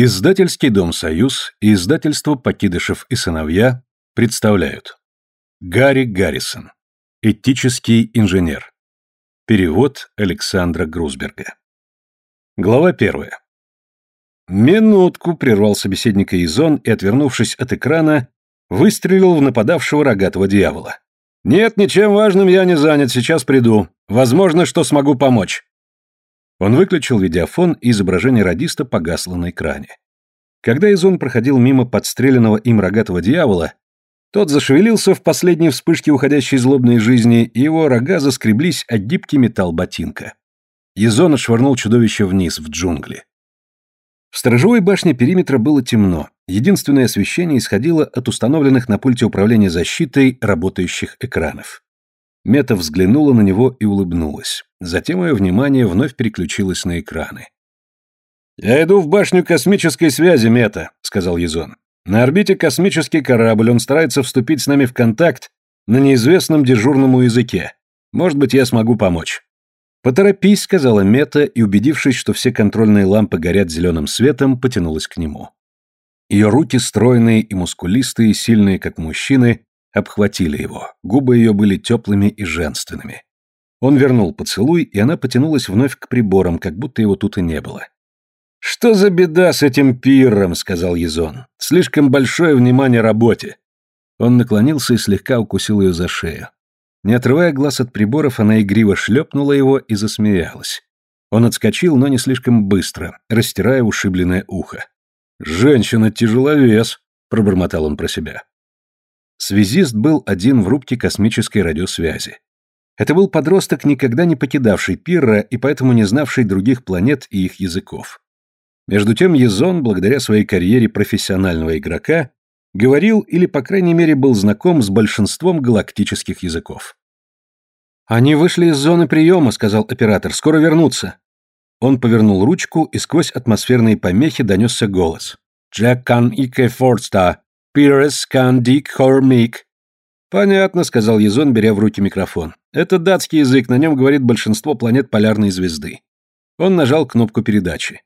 Издательский дом «Союз» и издательство «Покидышев и сыновья» представляют Гарри Гаррисон Этический инженер Перевод Александра Грузберга Глава первая «Минутку», — прервал собеседника Изон и, отвернувшись от экрана, выстрелил в нападавшего рогатого дьявола. «Нет, ничем важным я не занят, сейчас приду. Возможно, что смогу помочь». Он выключил видеофон, и изображение радиста погасло на экране. Когда Изон проходил мимо подстреленного им рогатого дьявола, тот зашевелился в последней вспышке уходящей злобной жизни, и его рога заскреблись от гибкий металл ботинка. Изон отшвырнул чудовище вниз, в джунгли. В сторожевой башне периметра было темно. Единственное освещение исходило от установленных на пульте управления защитой работающих экранов. Мета взглянула на него и улыбнулась. Затем ее внимание вновь переключилось на экраны. «Я иду в башню космической связи, Мета», — сказал Язон. «На орбите космический корабль, он старается вступить с нами в контакт на неизвестном дежурному языке. Может быть, я смогу помочь». «Поторопись», — сказала Мета, и, убедившись, что все контрольные лампы горят зеленым светом, потянулась к нему. Ее руки, стройные и мускулистые, сильные, как мужчины, обхватили его, губы ее были теплыми и женственными. Он вернул поцелуй, и она потянулась вновь к приборам, как будто его тут и не было. «Что за беда с этим пиром?» — сказал Езон. «Слишком большое внимание работе». Он наклонился и слегка укусил ее за шею. Не отрывая глаз от приборов, она игриво шлепнула его и засмеялась. Он отскочил, но не слишком быстро, растирая ушибленное ухо. «Женщина тяжеловес», — пробормотал он про себя. Связист был один в рубке космической радиосвязи. Это был подросток, никогда не покидавший Пирра и поэтому не знавший других планет и их языков. Между тем Езон, благодаря своей карьере профессионального игрока, говорил или, по крайней мере, был знаком с большинством галактических языков. «Они вышли из зоны приема», — сказал оператор, — «скоро вернутся». Он повернул ручку, и сквозь атмосферные помехи донесся голос. «Джек кан ике фордста, Пирес кан дик хормик». «Понятно», — сказал Езон, беря в руки микрофон. «Это датский язык, на нем говорит большинство планет полярной звезды». Он нажал кнопку передачи.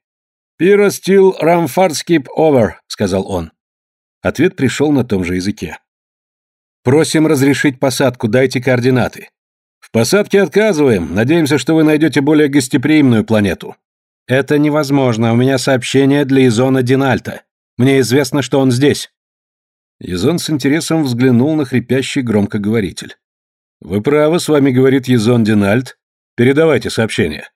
«Пирос тил рамфарскип овер», — сказал он. Ответ пришел на том же языке. «Просим разрешить посадку, дайте координаты». «В посадке отказываем. Надеемся, что вы найдете более гостеприимную планету». «Это невозможно. У меня сообщение для Изона Динальта. Мне известно, что он здесь». Езон с интересом взглянул на хрипящий громкоговоритель. «Вы правы, с вами говорит Езон Динальт. Передавайте сообщение».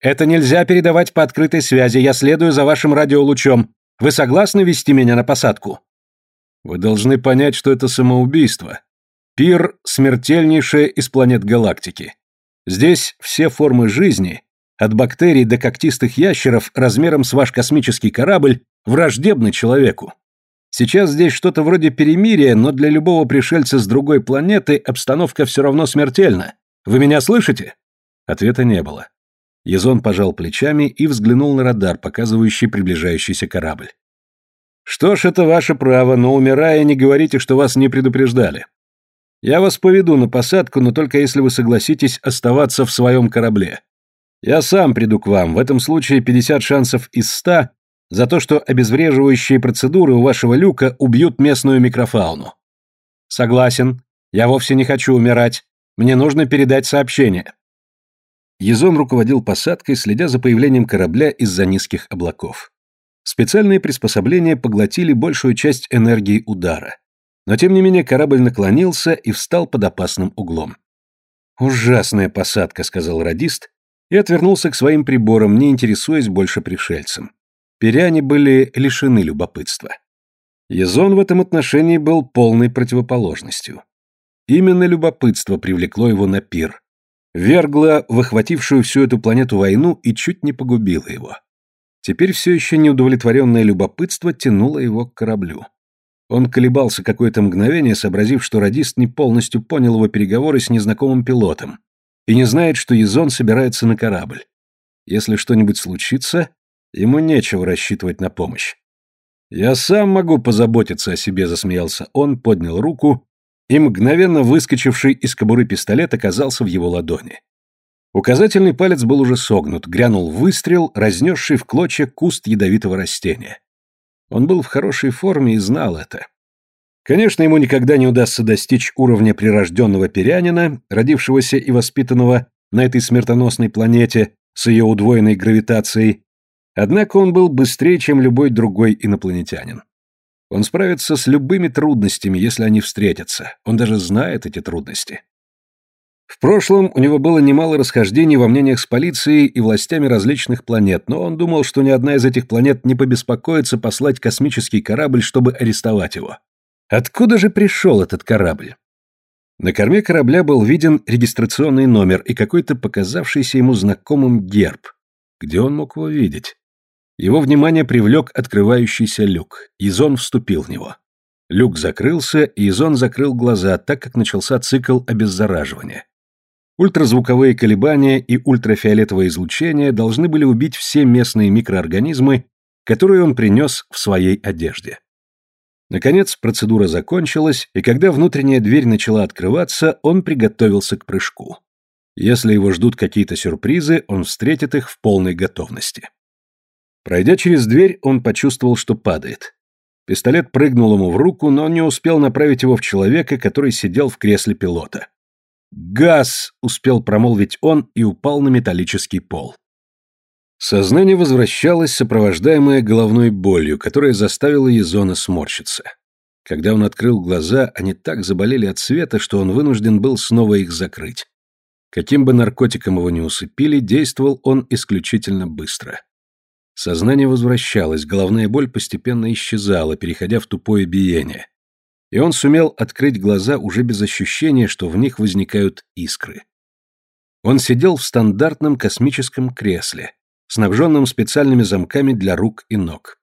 «Это нельзя передавать по открытой связи, я следую за вашим радиолучом. Вы согласны вести меня на посадку?» «Вы должны понять, что это самоубийство. Пир – смертельнейшая из планет галактики. Здесь все формы жизни, от бактерий до когтистых ящеров размером с ваш космический корабль, враждебны человеку. Сейчас здесь что-то вроде перемирия, но для любого пришельца с другой планеты обстановка все равно смертельна. Вы меня слышите?» Ответа не было. Язон пожал плечами и взглянул на радар, показывающий приближающийся корабль. «Что ж, это ваше право, но умирая, не говорите, что вас не предупреждали. Я вас поведу на посадку, но только если вы согласитесь оставаться в своем корабле. Я сам приду к вам, в этом случае 50 шансов из 100 за то, что обезвреживающие процедуры у вашего люка убьют местную микрофауну. Согласен. Я вовсе не хочу умирать. Мне нужно передать сообщение. Езон руководил посадкой, следя за появлением корабля из-за низких облаков. Специальные приспособления поглотили большую часть энергии удара. Но тем не менее корабль наклонился и встал под опасным углом. «Ужасная посадка», — сказал радист, и отвернулся к своим приборам, не интересуясь больше пришельцем. Пиряне были лишены любопытства. Езон в этом отношении был полной противоположностью. Именно любопытство привлекло его на пир. Вергло в охватившую всю эту планету войну и чуть не погубило его. Теперь все еще неудовлетворенное любопытство тянуло его к кораблю. Он колебался какое-то мгновение, сообразив, что радист не полностью понял его переговоры с незнакомым пилотом и не знает, что Езон собирается на корабль. Если что-нибудь случится, Ему нечего рассчитывать на помощь. «Я сам могу позаботиться о себе», — засмеялся он, поднял руку, и мгновенно выскочивший из кобуры пистолет оказался в его ладони. Указательный палец был уже согнут, грянул выстрел, разнесший в клочья куст ядовитого растения. Он был в хорошей форме и знал это. Конечно, ему никогда не удастся достичь уровня прирожденного перянина, родившегося и воспитанного на этой смертоносной планете с ее удвоенной гравитацией, однако он был быстрее, чем любой другой инопланетянин. Он справится с любыми трудностями, если они встретятся. Он даже знает эти трудности. В прошлом у него было немало расхождений во мнениях с полицией и властями различных планет, но он думал, что ни одна из этих планет не побеспокоится послать космический корабль, чтобы арестовать его. Откуда же пришел этот корабль? На корме корабля был виден регистрационный номер и какой-то показавшийся ему знакомым герб. Где он мог его видеть? Его внимание привлек открывающийся люк. Изон вступил в него. Люк закрылся, и Изон закрыл глаза, так как начался цикл обеззараживания. Ультразвуковые колебания и ультрафиолетовое излучение должны были убить все местные микроорганизмы, которые он принес в своей одежде. Наконец, процедура закончилась, и когда внутренняя дверь начала открываться, он приготовился к прыжку. Если его ждут какие-то сюрпризы, он встретит их в полной готовности. Пройдя через дверь, он почувствовал, что падает. Пистолет прыгнул ему в руку, но он не успел направить его в человека, который сидел в кресле пилота. «Газ!» — успел промолвить он и упал на металлический пол. Сознание возвращалось, сопровождаемое головной болью, которая заставила Езона сморщиться. Когда он открыл глаза, они так заболели от света, что он вынужден был снова их закрыть. Каким бы наркотиком его ни усыпили, действовал он исключительно быстро. Сознание возвращалось, головная боль постепенно исчезала, переходя в тупое биение. И он сумел открыть глаза уже без ощущения, что в них возникают искры. Он сидел в стандартном космическом кресле, снабженном специальными замками для рук и ног.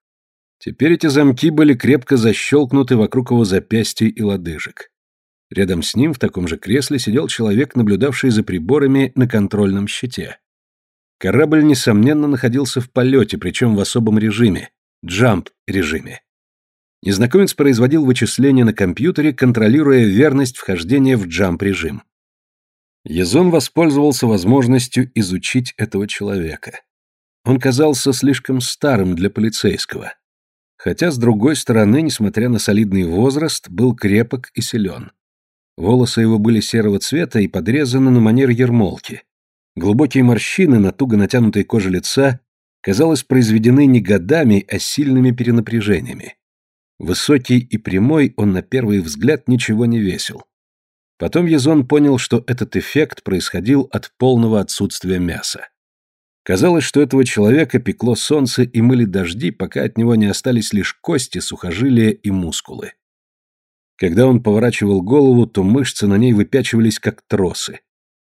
Теперь эти замки были крепко защелкнуты вокруг его запястья и лодыжек. Рядом с ним в таком же кресле сидел человек, наблюдавший за приборами на контрольном щите. Корабль, несомненно, находился в полете, причем в особом режиме – джамп-режиме. Незнакомец производил вычисления на компьютере, контролируя верность вхождения в джамп-режим. Езон воспользовался возможностью изучить этого человека. Он казался слишком старым для полицейского. Хотя, с другой стороны, несмотря на солидный возраст, был крепок и силен. Волосы его были серого цвета и подрезаны на манер ермолки. Глубокие морщины на туго натянутой коже лица, казалось, произведены не годами, а сильными перенапряжениями. Высокий и прямой, он на первый взгляд ничего не весил. Потом Езон понял, что этот эффект происходил от полного отсутствия мяса. Казалось, что этого человека пекло солнце и мыли дожди, пока от него не остались лишь кости, сухожилия и мускулы. Когда он поворачивал голову, то мышцы на ней выпячивались как тросы,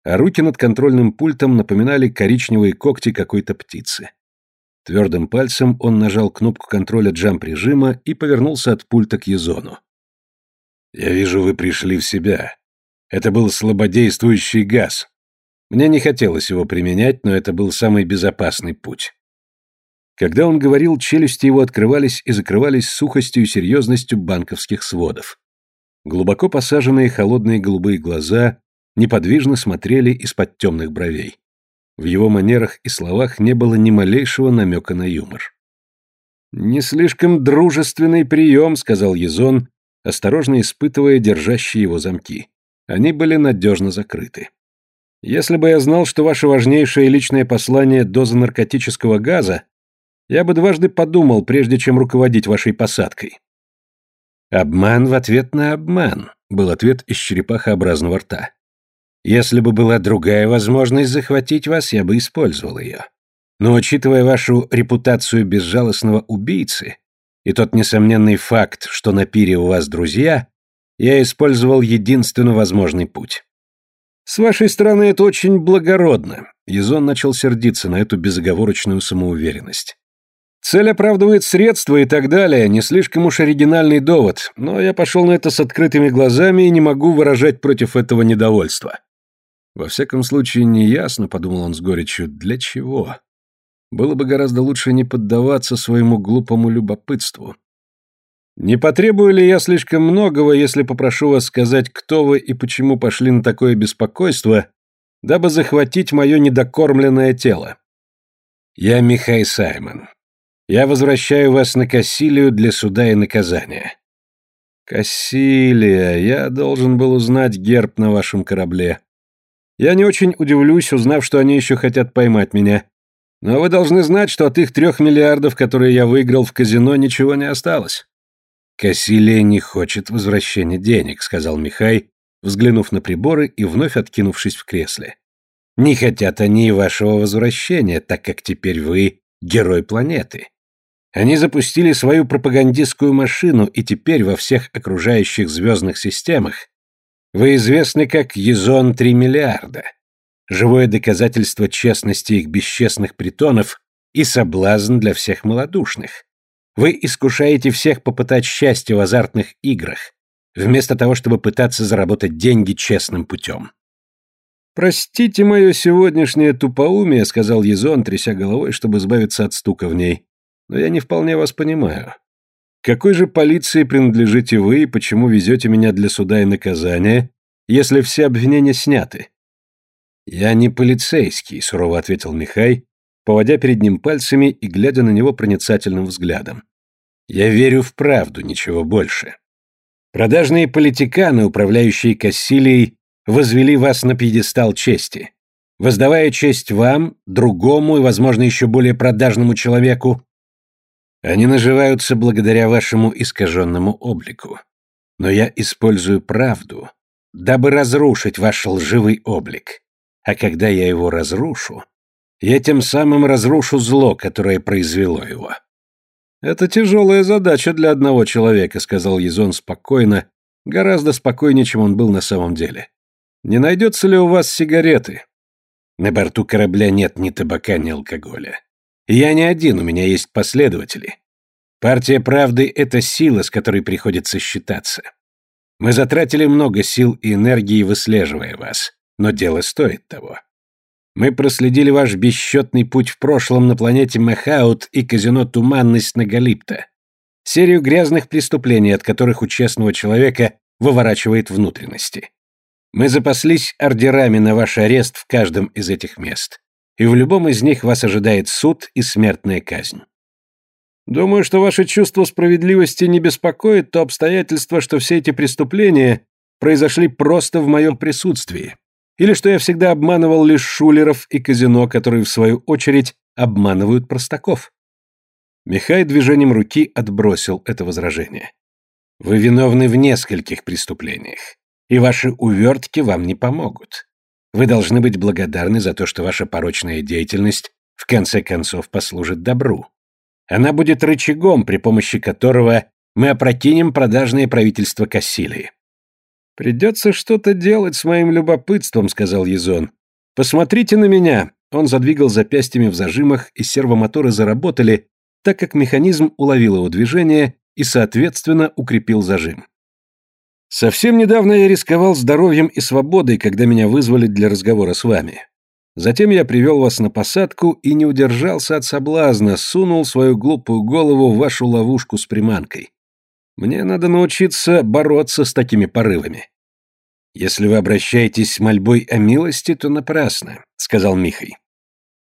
а руки над контрольным пультом напоминали коричневые когти какой-то птицы. Твердым пальцем он нажал кнопку контроля джамп-режима и повернулся от пульта к Езону. «Я вижу, вы пришли в себя. Это был слабодействующий газ. Мне не хотелось его применять, но это был самый безопасный путь. Когда он говорил, челюсти его открывались и закрывались сухостью и серьезностью банковских сводов. Глубоко посаженные холодные голубые глаза неподвижно смотрели из-под темных бровей. В его манерах и словах не было ни малейшего намека на юмор. «Не слишком дружественный прием», — сказал Езон, осторожно испытывая держащие его замки. Они были надежно закрыты. Если бы я знал, что ваше важнейшее личное послание – доза наркотического газа, я бы дважды подумал, прежде чем руководить вашей посадкой. Обман в ответ на обман, был ответ из черепахообразного рта. Если бы была другая возможность захватить вас, я бы использовал ее. Но учитывая вашу репутацию безжалостного убийцы и тот несомненный факт, что на пире у вас друзья, я использовал единственно возможный путь. «С вашей стороны это очень благородно», — Язон начал сердиться на эту безоговорочную самоуверенность. «Цель оправдывает средства и так далее, не слишком уж оригинальный довод, но я пошел на это с открытыми глазами и не могу выражать против этого недовольства». «Во всяком случае, неясно», — подумал он с горечью, — «для чего?» Было бы гораздо лучше не поддаваться своему глупому любопытству. Не потребую ли я слишком многого, если попрошу вас сказать, кто вы и почему пошли на такое беспокойство, дабы захватить мое недокормленное тело? Я Михай Саймон. Я возвращаю вас на Кассилию для суда и наказания. Кассилия, я должен был узнать герб на вашем корабле. Я не очень удивлюсь, узнав, что они еще хотят поймать меня. Но вы должны знать, что от их трех миллиардов, которые я выиграл в казино, ничего не осталось. Кассилия не хочет возвращения денег, сказал Михай, взглянув на приборы и вновь откинувшись в кресле. Не хотят они и вашего возвращения, так как теперь вы герой планеты. Они запустили свою пропагандистскую машину, и теперь во всех окружающих звездных системах вы известны как Езон 3 миллиарда. Живое доказательство честности их бесчестных притонов и соблазн для всех малодушных. Вы искушаете всех попытать счастье в азартных играх, вместо того, чтобы пытаться заработать деньги честным путем. «Простите мое сегодняшнее тупоумие», — сказал Езон, тряся головой, чтобы избавиться от стука в ней но я не вполне вас понимаю. Какой же полиции принадлежите вы и почему везете меня для суда и наказания, если все обвинения сняты? Я не полицейский, сурово ответил Михай, поводя перед ним пальцами и глядя на него проницательным взглядом. Я верю в правду, ничего больше. Продажные политиканы, управляющие Кассилией, возвели вас на пьедестал чести. Воздавая честь вам, другому и, возможно, еще более продажному человеку, они наживаются благодаря вашему искаженному облику. Но я использую правду, дабы разрушить ваш лживый облик. А когда я его разрушу, я тем самым разрушу зло, которое произвело его. «Это тяжелая задача для одного человека», — сказал Езон спокойно, гораздо спокойнее, чем он был на самом деле. «Не найдется ли у вас сигареты?» «На борту корабля нет ни табака, ни алкоголя. Я не один, у меня есть последователи. Партия правды — это сила, с которой приходится считаться. Мы затратили много сил и энергии, выслеживая вас, но дело стоит того. Мы проследили ваш бесчетный путь в прошлом на планете Мехаут и казино Туманность на Галипта. Серию грязных преступлений, от которых у честного человека выворачивает внутренности. Мы запаслись ордерами на ваш арест в каждом из этих мест и в любом из них вас ожидает суд и смертная казнь. Думаю, что ваше чувство справедливости не беспокоит то обстоятельство, что все эти преступления произошли просто в моем присутствии, или что я всегда обманывал лишь шулеров и казино, которые, в свою очередь, обманывают простаков. Михай движением руки отбросил это возражение. Вы виновны в нескольких преступлениях, и ваши увертки вам не помогут. Вы должны быть благодарны за то, что ваша порочная деятельность в конце концов послужит добру. Она будет рычагом, при помощи которого мы опрокинем продажное правительство Кассилии. «Придется что-то делать с моим любопытством», — сказал Езон. «Посмотрите на меня». Он задвигал запястьями в зажимах, и сервомоторы заработали, так как механизм уловил его движение и, соответственно, укрепил зажим. Совсем недавно я рисковал здоровьем и свободой, когда меня вызвали для разговора с вами. Затем я привел вас на посадку и не удержался от соблазна, сунул свою глупую голову в вашу ловушку с приманкой. Мне надо научиться бороться с такими порывами. Если вы обращаетесь с мольбой о милости, то напрасно, сказал Михай.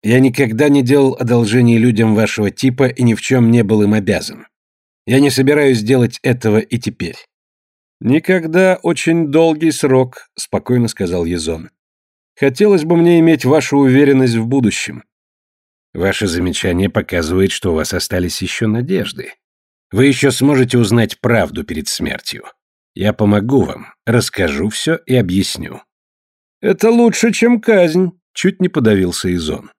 Я никогда не делал одолжений людям вашего типа и ни в чем не был им обязан. Я не собираюсь делать этого и теперь. «Никогда очень долгий срок», — спокойно сказал Езон. «Хотелось бы мне иметь вашу уверенность в будущем». «Ваше замечание показывает, что у вас остались еще надежды. Вы еще сможете узнать правду перед смертью. Я помогу вам, расскажу все и объясню». «Это лучше, чем казнь», — чуть не подавился Изон.